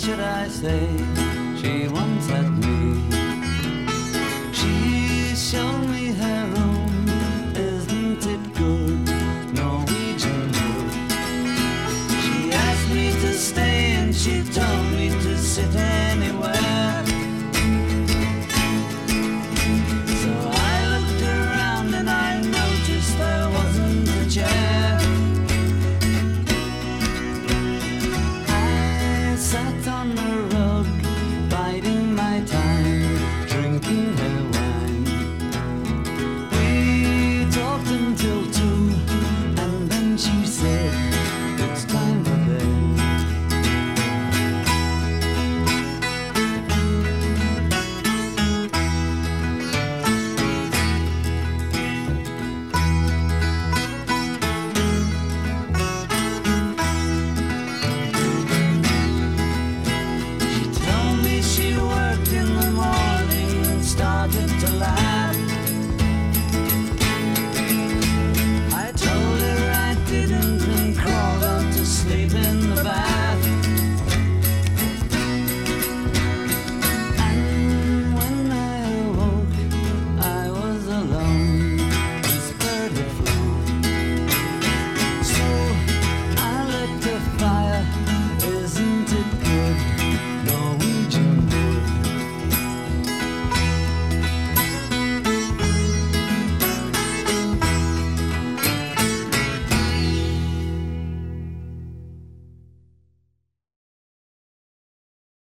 Should I say she once had me. She showed me her room, isn't it good? Norwegian wood. She asked me to stay and she told me to sit anywhere.